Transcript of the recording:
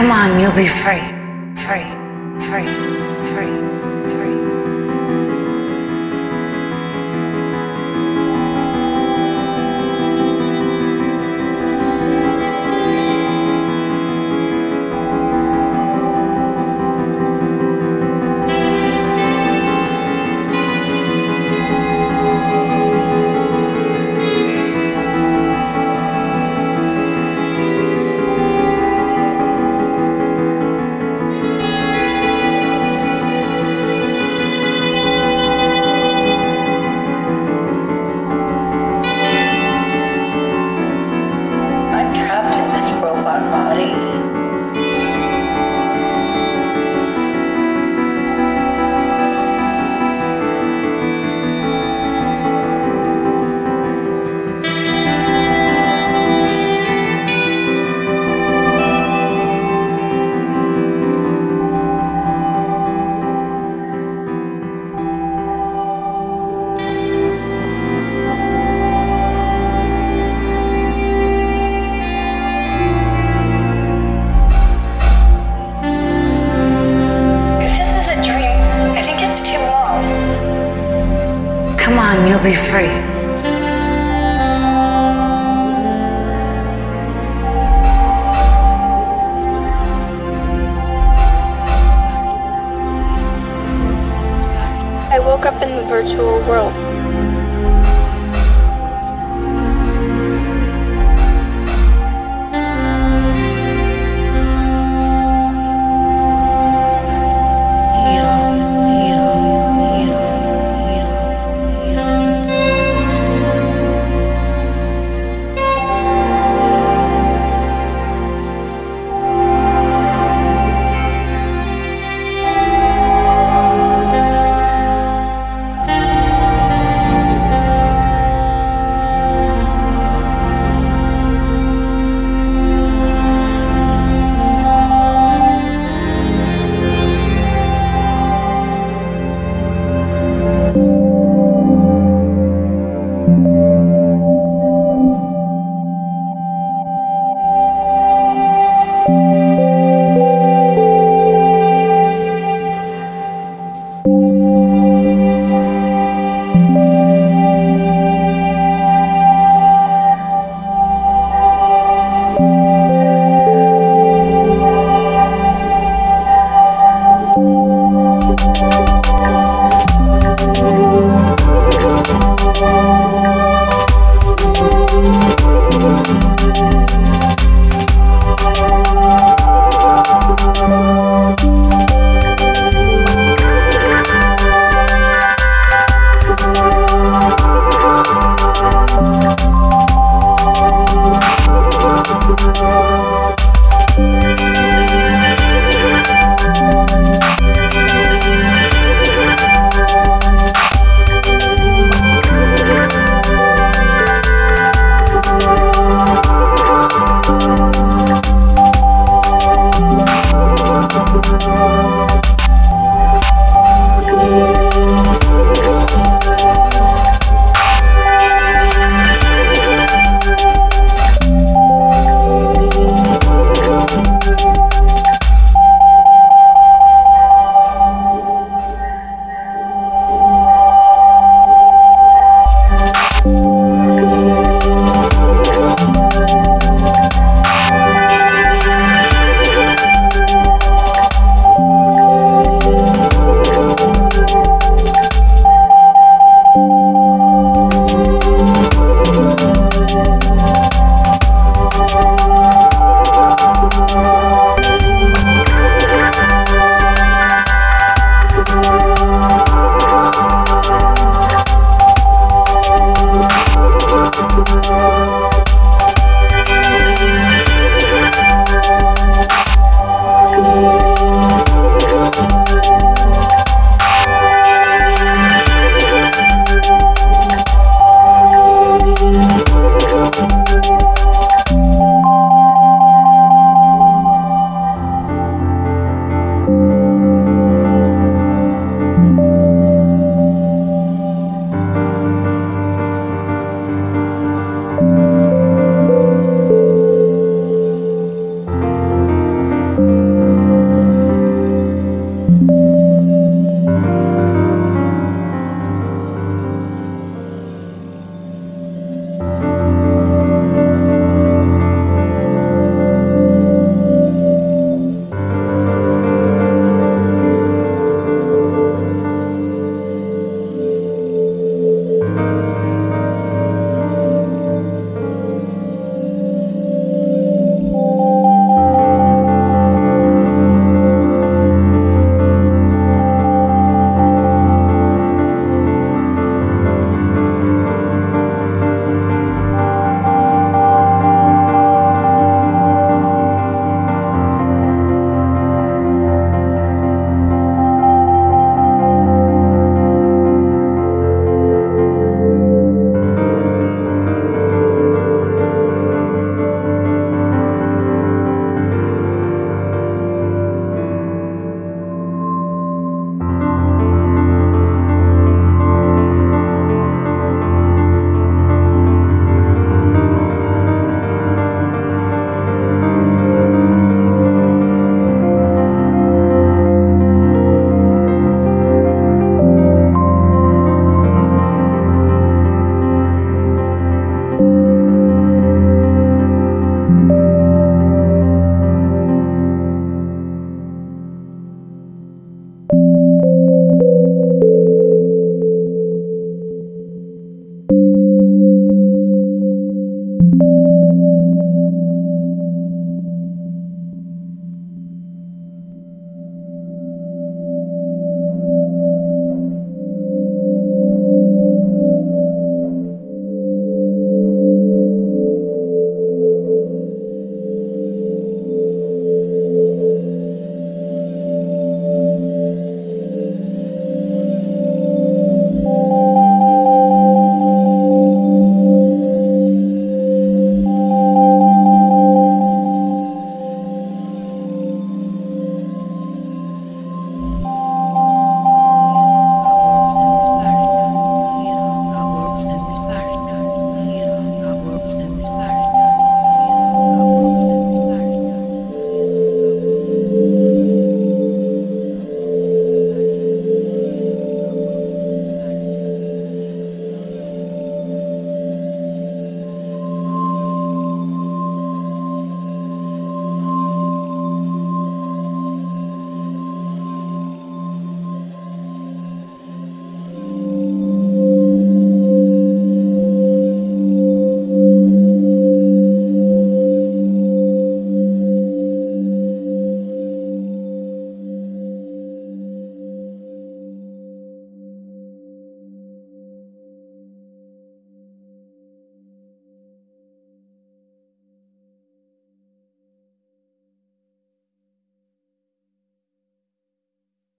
Come on, you'll be free. Free. Free. Free. You'll be free. I woke up in the virtual world.